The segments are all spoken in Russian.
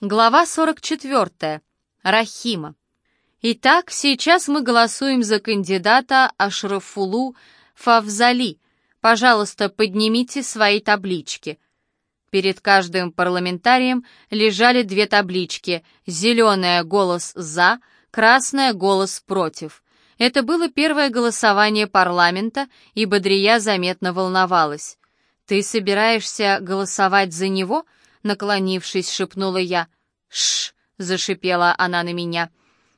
Глава 44. Рахима. Итак, сейчас мы голосуем за кандидата Ашрафулу Фавзали. Пожалуйста, поднимите свои таблички. Перед каждым парламентарием лежали две таблички. Зеленая — голос «за», красная — голос «против». Это было первое голосование парламента, и Бодрия заметно волновалась. «Ты собираешься голосовать за него?» Наклонившись, шепнула я. «Шш!» — зашипела она на меня.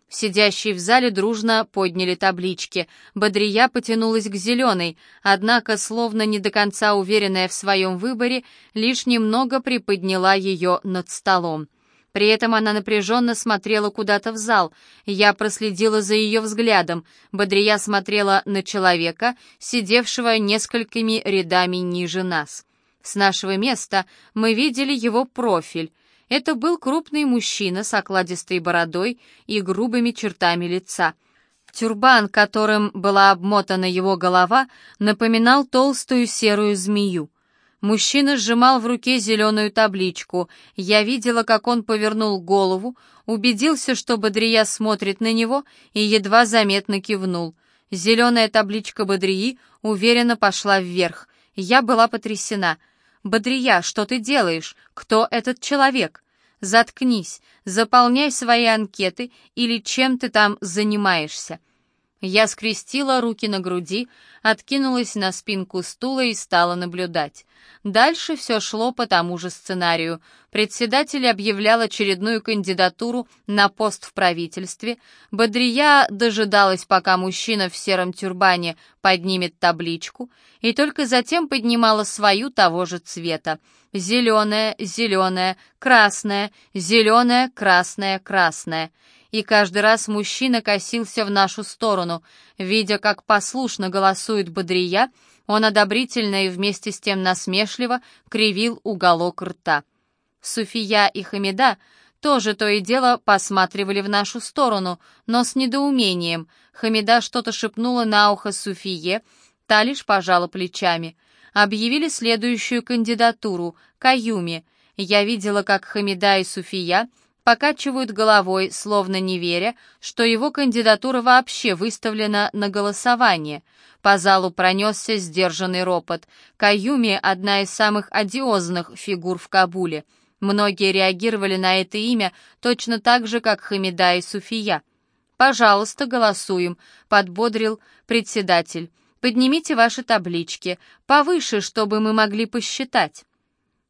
Сидящие в зале дружно подняли таблички. Бодрия потянулась к зеленой, однако, словно не до конца уверенная в своем выборе, лишь немного приподняла ее над столом. При этом она напряженно смотрела куда-то в зал. Я проследила за ее взглядом. Бодрия смотрела на человека, сидевшего несколькими рядами ниже нас. С нашего места мы видели его профиль. Это был крупный мужчина с окладистой бородой и грубыми чертами лица. Тюрбан, которым была обмотана его голова, напоминал толстую серую змею. Мужчина сжимал в руке зеленую табличку. Я видела, как он повернул голову, убедился, что Бодрия смотрит на него, и едва заметно кивнул. Зеленая табличка Бодрии уверенно пошла вверх. Я была потрясена — «Бодрия, что ты делаешь? Кто этот человек?» «Заткнись, заполняй свои анкеты или чем ты там занимаешься». Я скрестила руки на груди, откинулась на спинку стула и стала наблюдать. Дальше все шло по тому же сценарию. Председатель объявлял очередную кандидатуру на пост в правительстве. Бодрия дожидалась, пока мужчина в сером тюрбане поднимет табличку, и только затем поднимала свою того же цвета. Зеленая, зеленая, красная, зеленая, красная, красная и каждый раз мужчина косился в нашу сторону. Видя, как послушно голосует Бодрия, он одобрительно и вместе с тем насмешливо кривил уголок рта. Суфия и Хамида тоже то и дело посматривали в нашу сторону, но с недоумением. Хамида что-то шепнула на ухо Суфие, та лишь пожала плечами. Объявили следующую кандидатуру — Каюми. Я видела, как Хамида и Суфия покачивают головой, словно не веря, что его кандидатура вообще выставлена на голосование. По залу пронесся сдержанный ропот. Каюми — одна из самых одиозных фигур в Кабуле. Многие реагировали на это имя точно так же, как Хамида и Суфия. «Пожалуйста, голосуем», — подбодрил председатель. «Поднимите ваши таблички повыше, чтобы мы могли посчитать».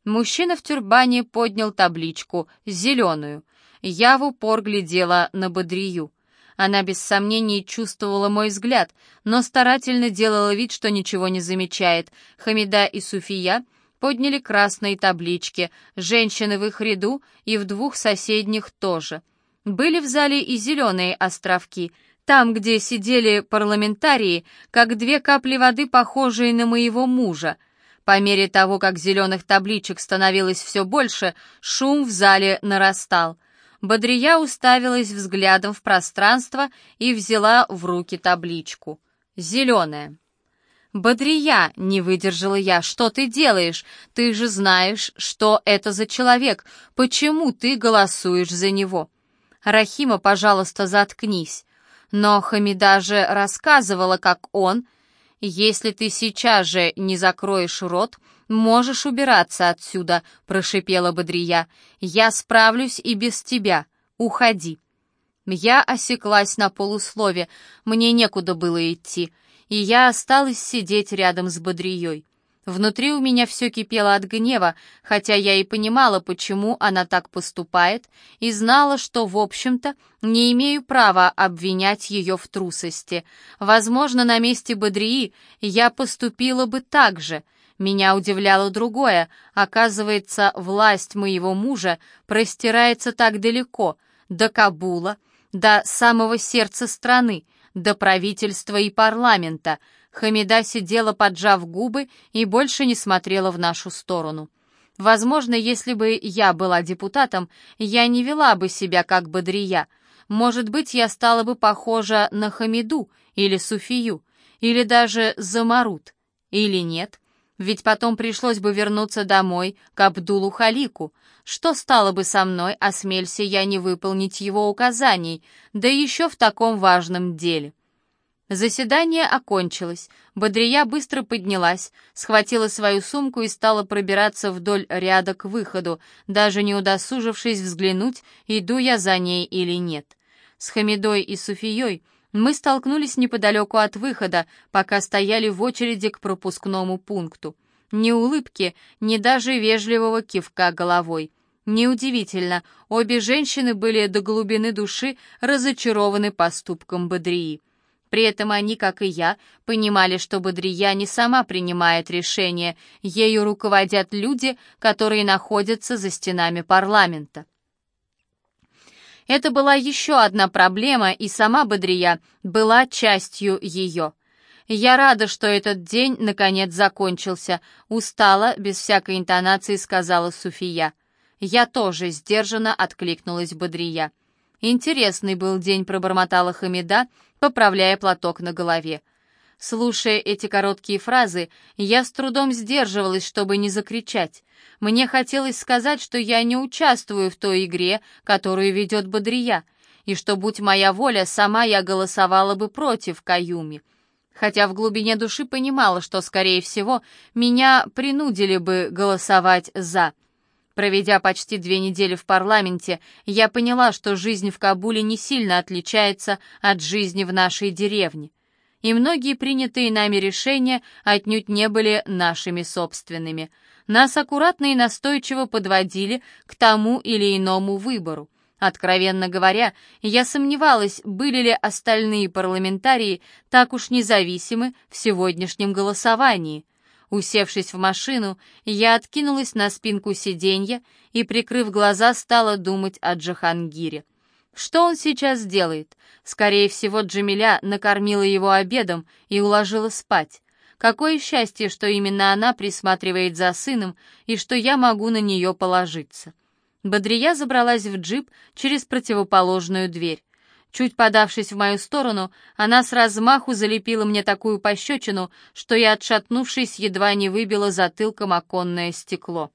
Мужчина в тюрбане поднял табличку, зеленую. Я в упор глядела на Бодрию. Она без сомнений чувствовала мой взгляд, но старательно делала вид, что ничего не замечает. Хамида и Суфия подняли красные таблички, женщины в их ряду и в двух соседних тоже. Были в зале и зеленые островки, там, где сидели парламентарии, как две капли воды, похожие на моего мужа — по мере того, как зеленых табличек становилось все больше, шум в зале нарастал. Бодрия уставилась взглядом в пространство и взяла в руки табличку. «Зеленая». «Бодрия!» — не выдержала я. «Что ты делаешь? Ты же знаешь, что это за человек. Почему ты голосуешь за него?» «Рахима, пожалуйста, заткнись». Но Хамида же рассказывала, как он «Если ты сейчас же не закроешь рот, можешь убираться отсюда», — прошипела Бодрия. «Я справлюсь и без тебя. Уходи». Я осеклась на полуслове, мне некуда было идти, и я осталась сидеть рядом с Бодрией. Внутри у меня все кипело от гнева, хотя я и понимала, почему она так поступает, и знала, что, в общем-то, не имею права обвинять ее в трусости. Возможно, на месте Бодрии я поступила бы так же. Меня удивляло другое. Оказывается, власть моего мужа простирается так далеко, до Кабула, до самого сердца страны, до правительства и парламента — Хамида сидела, поджав губы, и больше не смотрела в нашу сторону. Возможно, если бы я была депутатом, я не вела бы себя как Бодрия. Может быть, я стала бы похожа на Хамиду или Суфию, или даже Замарут. Или нет? Ведь потом пришлось бы вернуться домой к Абдулу Халику. Что стало бы со мной, осмелься я не выполнить его указаний, да еще в таком важном деле? Заседание окончилось. Бодрия быстро поднялась, схватила свою сумку и стала пробираться вдоль ряда к выходу, даже не удосужившись взглянуть, иду я за ней или нет. С Хамидой и Суфией мы столкнулись неподалеку от выхода, пока стояли в очереди к пропускному пункту. Ни улыбки, ни даже вежливого кивка головой. Неудивительно, обе женщины были до глубины души разочарованы поступком Бодрии. При этом они, как и я, понимали, что Бодрия не сама принимает решение, ею руководят люди, которые находятся за стенами парламента. Это была еще одна проблема, и сама Бодрия была частью ее. «Я рада, что этот день наконец закончился», — устала, без всякой интонации сказала Суфия. «Я тоже», — сдержанно откликнулась Бодрия. «Интересный был день», — пробормотала Хамида, поправляя платок на голове. Слушая эти короткие фразы, я с трудом сдерживалась, чтобы не закричать. Мне хотелось сказать, что я не участвую в той игре, которую ведет Бодрия, и что, будь моя воля, сама я голосовала бы против Каюми. Хотя в глубине души понимала, что, скорее всего, меня принудили бы голосовать «за». Проведя почти две недели в парламенте, я поняла, что жизнь в Кабуле не сильно отличается от жизни в нашей деревне. И многие принятые нами решения отнюдь не были нашими собственными. Нас аккуратно и настойчиво подводили к тому или иному выбору. Откровенно говоря, я сомневалась, были ли остальные парламентарии так уж независимы в сегодняшнем голосовании. Усевшись в машину, я откинулась на спинку сиденья и, прикрыв глаза, стала думать о Джахангире. Что он сейчас делает? Скорее всего, Джамиля накормила его обедом и уложила спать. Какое счастье, что именно она присматривает за сыном и что я могу на нее положиться. Бодрия забралась в джип через противоположную дверь. Чуть подавшись в мою сторону, она с размаху залепила мне такую пощечину, что я, отшатнувшись, едва не выбила затылком оконное стекло.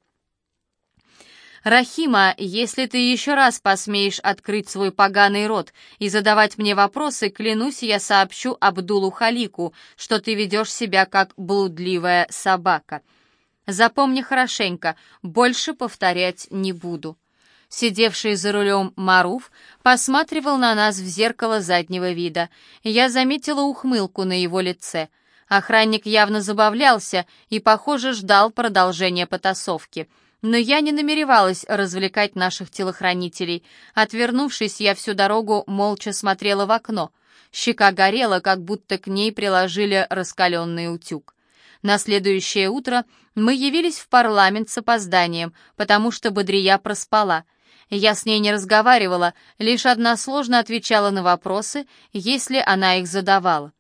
«Рахима, если ты еще раз посмеешь открыть свой поганый рот и задавать мне вопросы, клянусь, я сообщу Абдулу Халику, что ты ведешь себя как блудливая собака. Запомни хорошенько, больше повторять не буду». Сидевший за рулем Маруф посматривал на нас в зеркало заднего вида. Я заметила ухмылку на его лице. Охранник явно забавлялся и, похоже, ждал продолжения потасовки. Но я не намеревалась развлекать наших телохранителей. Отвернувшись, я всю дорогу молча смотрела в окно. Щека горела, как будто к ней приложили раскаленный утюг. На следующее утро мы явились в парламент с опозданием, потому что Бодрия проспала — я с ней не разговаривала, лишь односложно отвечала на вопросы, если она их задавала.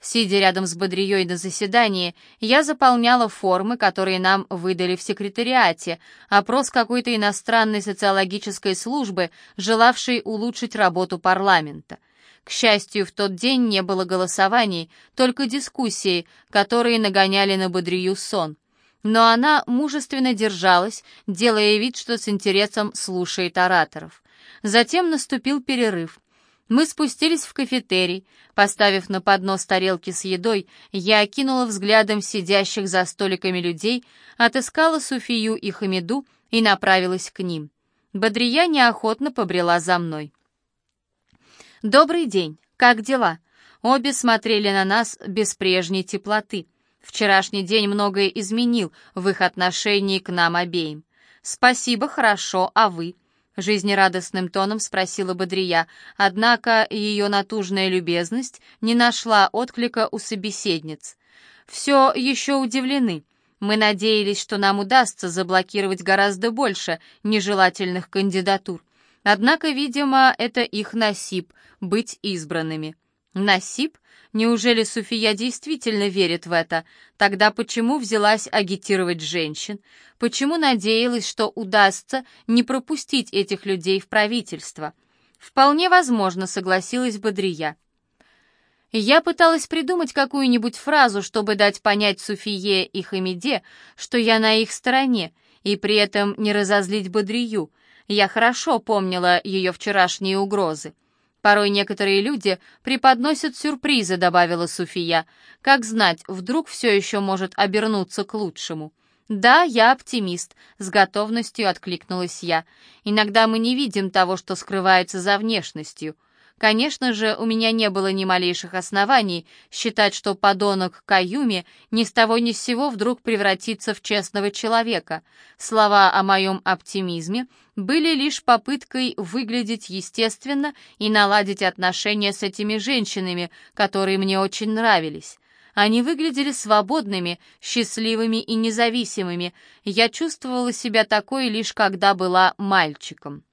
Сидя рядом с Бодрией на заседании, я заполняла формы, которые нам выдали в секретариате, опрос какой-то иностранной социологической службы, желавшей улучшить работу парламента. К счастью, в тот день не было голосований, только дискуссии, которые нагоняли на Бодрию сон но она мужественно держалась, делая вид, что с интересом слушает ораторов. Затем наступил перерыв. Мы спустились в кафетерий. Поставив на поднос тарелки с едой, я окинула взглядом сидящих за столиками людей, отыскала Суфию и Хамиду и направилась к ним. Бодрия неохотно побрела за мной. «Добрый день, как дела?» Обе смотрели на нас без прежней теплоты — Вчерашний день многое изменил в их отношении к нам обеим. «Спасибо, хорошо, а вы?» — жизнерадостным тоном спросила Бодрия, однако ее натужная любезность не нашла отклика у собеседниц. «Все еще удивлены. Мы надеялись, что нам удастся заблокировать гораздо больше нежелательных кандидатур. Однако, видимо, это их насип — быть избранными». «Насип?» Неужели Суфия действительно верит в это? Тогда почему взялась агитировать женщин? Почему надеялась, что удастся не пропустить этих людей в правительство? Вполне возможно, согласилась Бодрия. Я пыталась придумать какую-нибудь фразу, чтобы дать понять Суфие и Хамиде, что я на их стороне, и при этом не разозлить Бодрию. Я хорошо помнила ее вчерашние угрозы. Порой некоторые люди преподносят сюрпризы, добавила Суфия. Как знать, вдруг все еще может обернуться к лучшему. Да, я оптимист, с готовностью откликнулась я. Иногда мы не видим того, что скрывается за внешностью. Конечно же, у меня не было ни малейших оснований считать, что подонок Каюми ни с того ни с сего вдруг превратится в честного человека. Слова о моем оптимизме были лишь попыткой выглядеть естественно и наладить отношения с этими женщинами, которые мне очень нравились. Они выглядели свободными, счастливыми и независимыми. Я чувствовала себя такой лишь когда была мальчиком.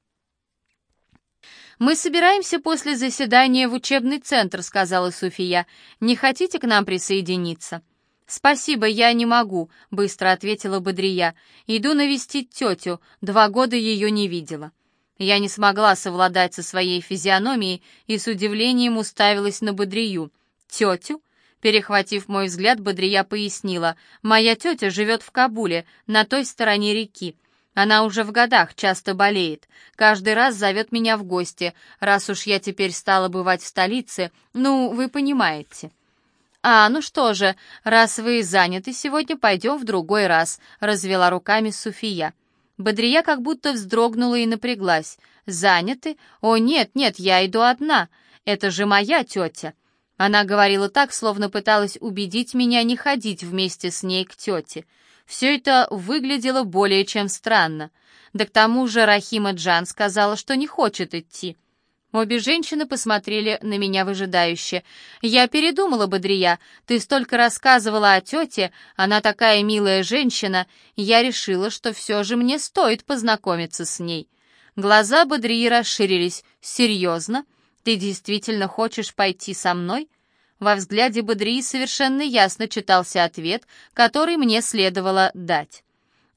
«Мы собираемся после заседания в учебный центр», — сказала Суфия. «Не хотите к нам присоединиться?» «Спасибо, я не могу», — быстро ответила Бодрия. «Иду навестить тетю, два года ее не видела». Я не смогла совладать со своей физиономией и с удивлением уставилась на Бодрию. «Тетю?» Перехватив мой взгляд, Бодрия пояснила. «Моя тетя живет в Кабуле, на той стороне реки. Она уже в годах, часто болеет. Каждый раз зовет меня в гости, раз уж я теперь стала бывать в столице. Ну, вы понимаете. «А, ну что же, раз вы заняты сегодня, пойдем в другой раз», — развела руками Суфия. Бодрия как будто вздрогнула и напряглась. «Заняты? О, нет, нет, я иду одна. Это же моя тетя». Она говорила так, словно пыталась убедить меня не ходить вместе с ней к тете. Все это выглядело более чем странно. Да к тому же Рахима Джан сказала, что не хочет идти. Обе женщины посмотрели на меня выжидающе. «Я передумала, Бодрия. Ты столько рассказывала о тете, она такая милая женщина. Я решила, что все же мне стоит познакомиться с ней». Глаза Бодрии расширились. «Серьезно? Ты действительно хочешь пойти со мной?» Во взгляде Бодрии совершенно ясно читался ответ, который мне следовало дать.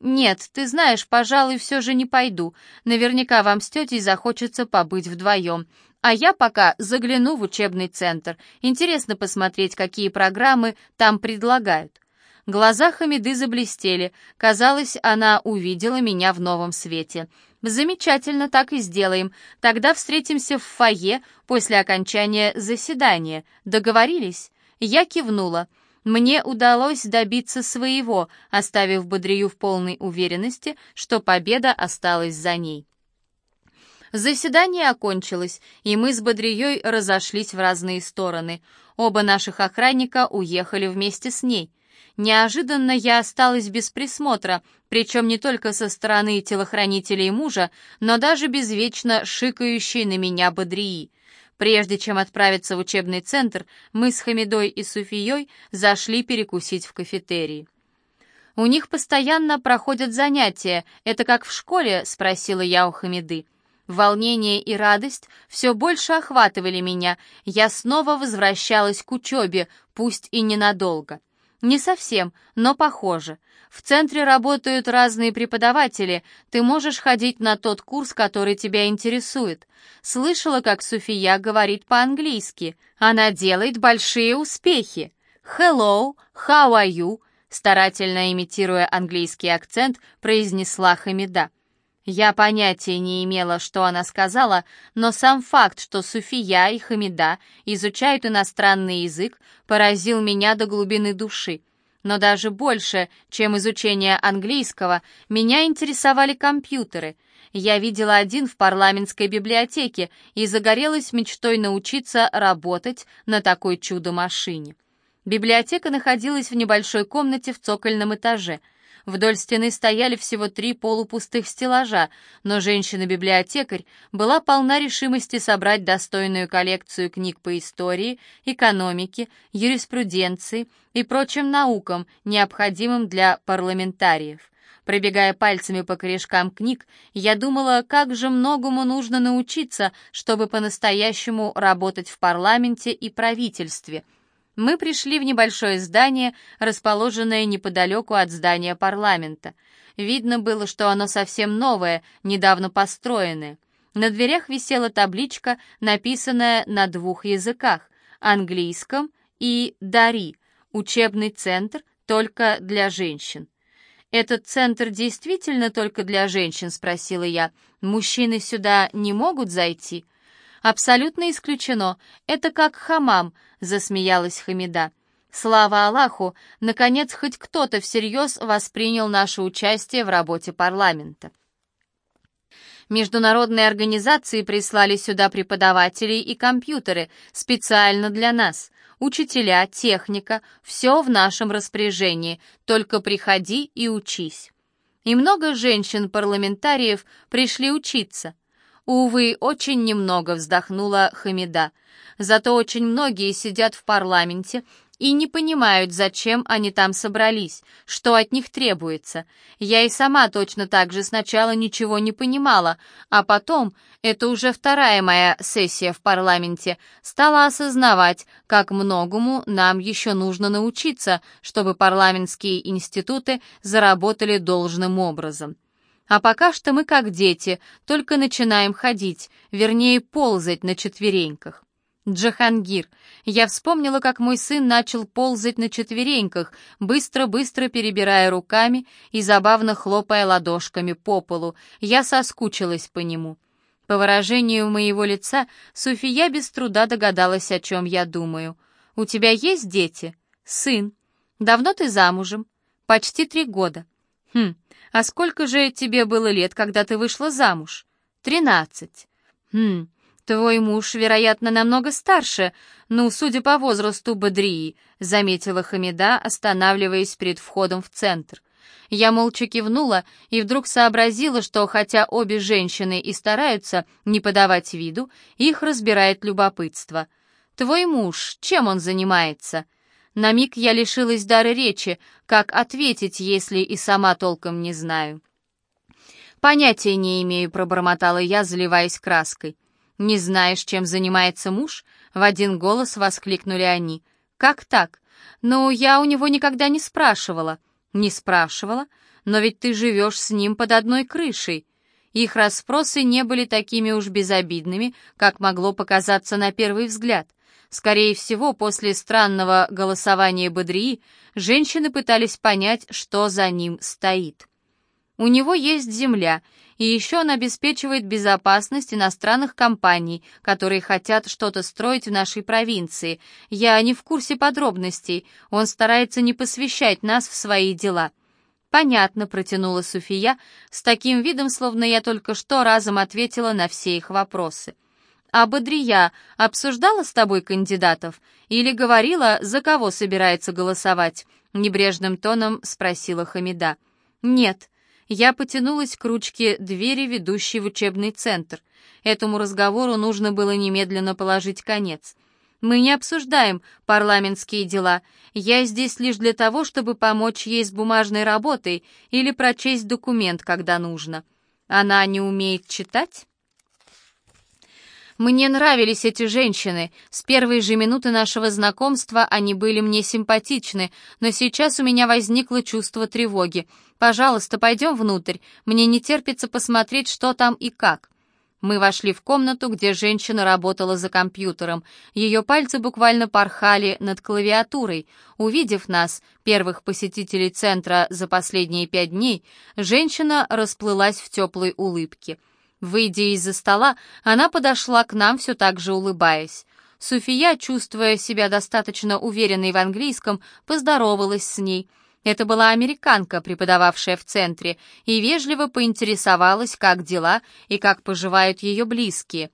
«Нет, ты знаешь, пожалуй, все же не пойду. Наверняка вам с тетей захочется побыть вдвоем. А я пока загляну в учебный центр. Интересно посмотреть, какие программы там предлагают». Глаза Хамиды заблестели. Казалось, она увидела меня в новом свете. «Замечательно, так и сделаем. Тогда встретимся в фойе после окончания заседания. Договорились?» Я кивнула. Мне удалось добиться своего, оставив Бодрию в полной уверенности, что победа осталась за ней. Заседание окончилось, и мы с Бодрией разошлись в разные стороны. Оба наших охранника уехали вместе с ней. Неожиданно я осталась без присмотра, причем не только со стороны телохранителей мужа, но даже без вечно шикающей на меня Бодрии. Прежде чем отправиться в учебный центр, мы с Хамидой и Суфией зашли перекусить в кафетерии. «У них постоянно проходят занятия. Это как в школе?» — спросила я у Хамиды. Волнение и радость все больше охватывали меня. Я снова возвращалась к учебе, пусть и ненадолго. Не совсем, но похоже. В центре работают разные преподаватели. Ты можешь ходить на тот курс, который тебя интересует. Слышала, как Суфия говорит по-английски. Она делает большие успехи. Hello, how are you? Старательно имитируя английский акцент, произнесла Хамида. Я понятия не имела, что она сказала, но сам факт, что Суфия и Хамида изучают иностранный язык, поразил меня до глубины души. Но даже больше, чем изучение английского, меня интересовали компьютеры. Я видела один в парламентской библиотеке и загорелась мечтой научиться работать на такой чудо-машине. Библиотека находилась в небольшой комнате в цокольном этаже — Вдоль стены стояли всего три полупустых стеллажа, но женщина-библиотекарь была полна решимости собрать достойную коллекцию книг по истории, экономике, юриспруденции и прочим наукам, необходимым для парламентариев. Пробегая пальцами по корешкам книг, я думала, как же многому нужно научиться, чтобы по-настоящему работать в парламенте и правительстве — мы пришли в небольшое здание, расположенное неподалеку от здания парламента. Видно было, что оно совсем новое, недавно построенное. На дверях висела табличка, написанная на двух языках — английском и «Дари» — учебный центр только для женщин. «Этот центр действительно только для женщин?» — спросила я. «Мужчины сюда не могут зайти?» «Абсолютно исключено. Это как хамам», — засмеялась Хамида. «Слава Аллаху, наконец хоть кто-то всерьез воспринял наше участие в работе парламента». Международные организации прислали сюда преподавателей и компьютеры специально для нас. Учителя, техника, все в нашем распоряжении, только приходи и учись. И много женщин-парламентариев пришли учиться. Увы, очень немного вздохнула Хамида. Зато очень многие сидят в парламенте и не понимают, зачем они там собрались, что от них требуется. Я и сама точно так же сначала ничего не понимала, а потом, это уже вторая моя сессия в парламенте, стала осознавать, как многому нам еще нужно научиться, чтобы парламентские институты заработали должным образом. А пока что мы как дети, только начинаем ходить, вернее ползать на четвереньках. Джахангир. Я вспомнила, как мой сын начал ползать на четвереньках, быстро-быстро перебирая руками и забавно хлопая ладошками по полу. Я соскучилась по нему. По выражению моего лица, Суфия без труда догадалась, о чем я думаю. «У тебя есть дети?» «Сын. Давно ты замужем?» «Почти три года». «Хм, а сколько же тебе было лет, когда ты вышла замуж?» «Тринадцать». «Хм, «Твой муж, вероятно, намного старше, ну, судя по возрасту Бадрии», заметила Хамида, останавливаясь перед входом в центр. Я молча кивнула и вдруг сообразила, что хотя обе женщины и стараются не подавать виду, их разбирает любопытство. «Твой муж, чем он занимается?» На миг я лишилась дара речи, как ответить, если и сама толком не знаю. «Понятия не имею», — пробормотала я, заливаясь краской. «Не знаешь, чем занимается муж?» — в один голос воскликнули они. «Как так? Ну, я у него никогда не спрашивала». «Не спрашивала? Но ведь ты живешь с ним под одной крышей». Их расспросы не были такими уж безобидными, как могло показаться на первый взгляд. Скорее всего, после странного голосования Бодрии женщины пытались понять, что за ним стоит. У него есть земля, и еще он обеспечивает безопасность иностранных компаний, которые хотят что-то строить в нашей провинции. Я не в курсе подробностей, он старается не посвящать нас в свои дела». «Понятно», — протянула Суфия, с таким видом, словно я только что разом ответила на все их вопросы. «А Бодрия обсуждала с тобой кандидатов? Или говорила, за кого собирается голосовать?» — небрежным тоном спросила Хамида. «Нет», я потянулась к ручке двери, ведущей в учебный центр. Этому разговору нужно было немедленно положить конец. Мы не обсуждаем парламентские дела. Я здесь лишь для того, чтобы помочь ей с бумажной работой или прочесть документ, когда нужно. Она не умеет читать? Мне нравились эти женщины. С первой же минуты нашего знакомства они были мне симпатичны, но сейчас у меня возникло чувство тревоги. Пожалуйста, пойдем внутрь. Мне не терпится посмотреть, что там и как. Мы вошли в комнату, где женщина работала за компьютером. Ее пальцы буквально порхали над клавиатурой. Увидев нас, первых посетителей центра за последние пять дней, женщина расплылась в теплой улыбке — Выйдя из-за стола, она подошла к нам, все так же улыбаясь. Суфия, чувствуя себя достаточно уверенной в английском, поздоровалась с ней. Это была американка, преподававшая в центре, и вежливо поинтересовалась, как дела и как поживают ее близкие.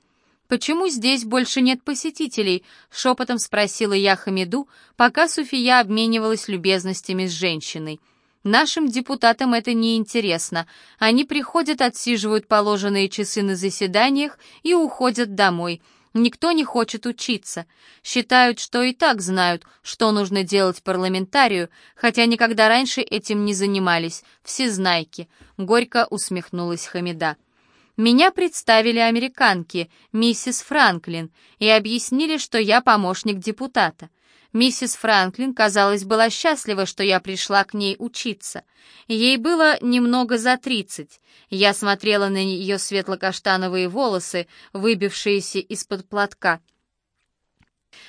«Почему здесь больше нет посетителей?» — шепотом спросила я Хамиду, пока Суфия обменивалась любезностями с женщиной. Нашим депутатам это не интересно. Они приходят, отсиживают положенные часы на заседаниях и уходят домой. Никто не хочет учиться. Считают, что и так знают, что нужно делать парламентарию, хотя никогда раньше этим не занимались. Все знайки. Горько усмехнулась Хамида. Меня представили американки, миссис Франклин, и объяснили, что я помощник депутата. Миссис Франклин, казалось, была счастлива, что я пришла к ней учиться. Ей было немного за тридцать. Я смотрела на ее светло-каштановые волосы, выбившиеся из-под платка.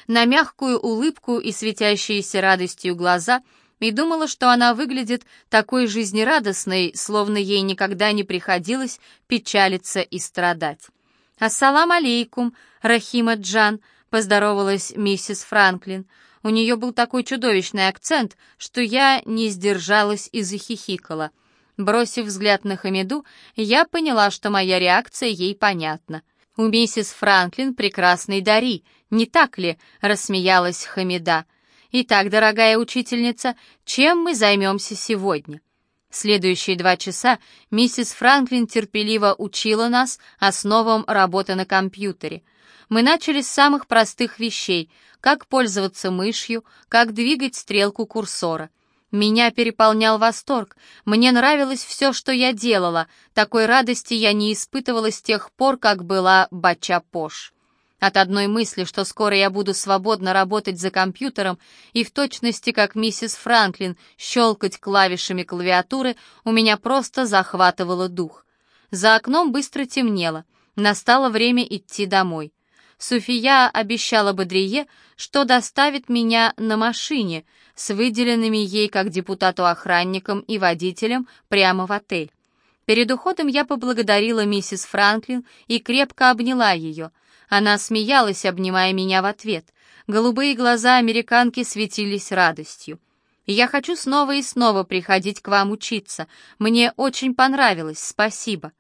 На мягкую улыбку и светящиеся радостью глаза, и думала, что она выглядит такой жизнерадостной, словно ей никогда не приходилось печалиться и страдать. «Ассалам алейкум, Рахима Джан», — поздоровалась миссис Франклин. У нее был такой чудовищный акцент, что я не сдержалась и захихикала. Бросив взгляд на Хамиду, я поняла, что моя реакция ей понятна. «У миссис Франклин прекрасный дари, не так ли?» — рассмеялась Хамида. «Итак, дорогая учительница, чем мы займемся сегодня?» Следующие два часа миссис Франклин терпеливо учила нас основам работы на компьютере. Мы начали с самых простых вещей, как пользоваться мышью, как двигать стрелку курсора. Меня переполнял восторг. Мне нравилось все, что я делала. Такой радости я не испытывала с тех пор, как была Бача-Пош. От одной мысли, что скоро я буду свободно работать за компьютером и в точности, как миссис Франклин, щелкать клавишами клавиатуры, у меня просто захватывало дух. За окном быстро темнело. Настало время идти домой. Суфия обещала Бодрие, что доставит меня на машине с выделенными ей как депутату-охранником и водителем прямо в отель. Перед уходом я поблагодарила миссис Франклин и крепко обняла ее. Она смеялась, обнимая меня в ответ. Голубые глаза американки светились радостью. «Я хочу снова и снова приходить к вам учиться. Мне очень понравилось, спасибо».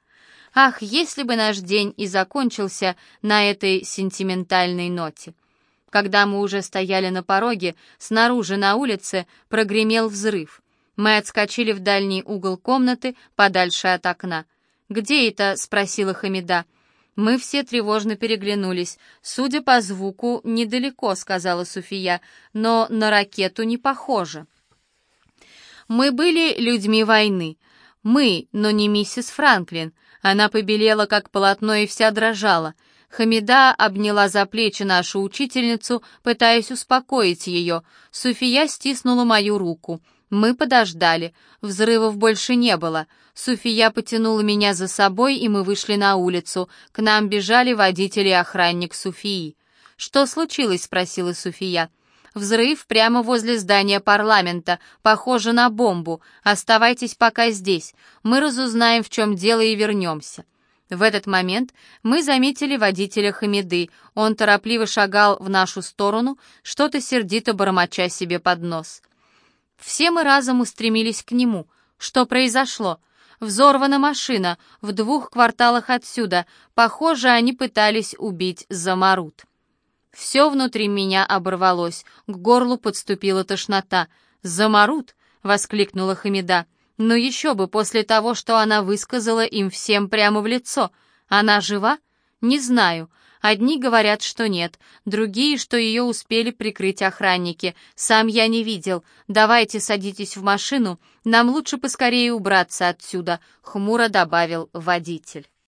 Ах, если бы наш день и закончился на этой сентиментальной ноте. Когда мы уже стояли на пороге, снаружи на улице прогремел взрыв. Мы отскочили в дальний угол комнаты, подальше от окна. «Где это?» — спросила Хамида. Мы все тревожно переглянулись. «Судя по звуку, недалеко», — сказала Суфия, «но на ракету не похоже». Мы были людьми войны. Мы, но не миссис Франклин. Она побелела, как полотно, и вся дрожала. Хамида обняла за плечи нашу учительницу, пытаясь успокоить ее. Суфия стиснула мою руку. Мы подождали. Взрывов больше не было. Суфия потянула меня за собой, и мы вышли на улицу. К нам бежали водитель и охранник Суфии. «Что случилось?» — спросила Суфия. Взрыв прямо возле здания парламента, похоже на бомбу. Оставайтесь пока здесь. Мы разузнаем, в чем дело, и вернемся». В этот момент мы заметили водителя Хамиды. Он торопливо шагал в нашу сторону, что-то сердито бормоча себе под нос. Все мы разом устремились к нему. Что произошло? Взорвана машина в двух кварталах отсюда. Похоже, они пытались убить Замарут. Все внутри меня оборвалось, к горлу подступила тошнота. «Замарут!» — воскликнула Хамида. «Но еще бы после того, что она высказала им всем прямо в лицо. Она жива? Не знаю. Одни говорят, что нет, другие, что ее успели прикрыть охранники. Сам я не видел. Давайте садитесь в машину, нам лучше поскорее убраться отсюда», — хмуро добавил водитель.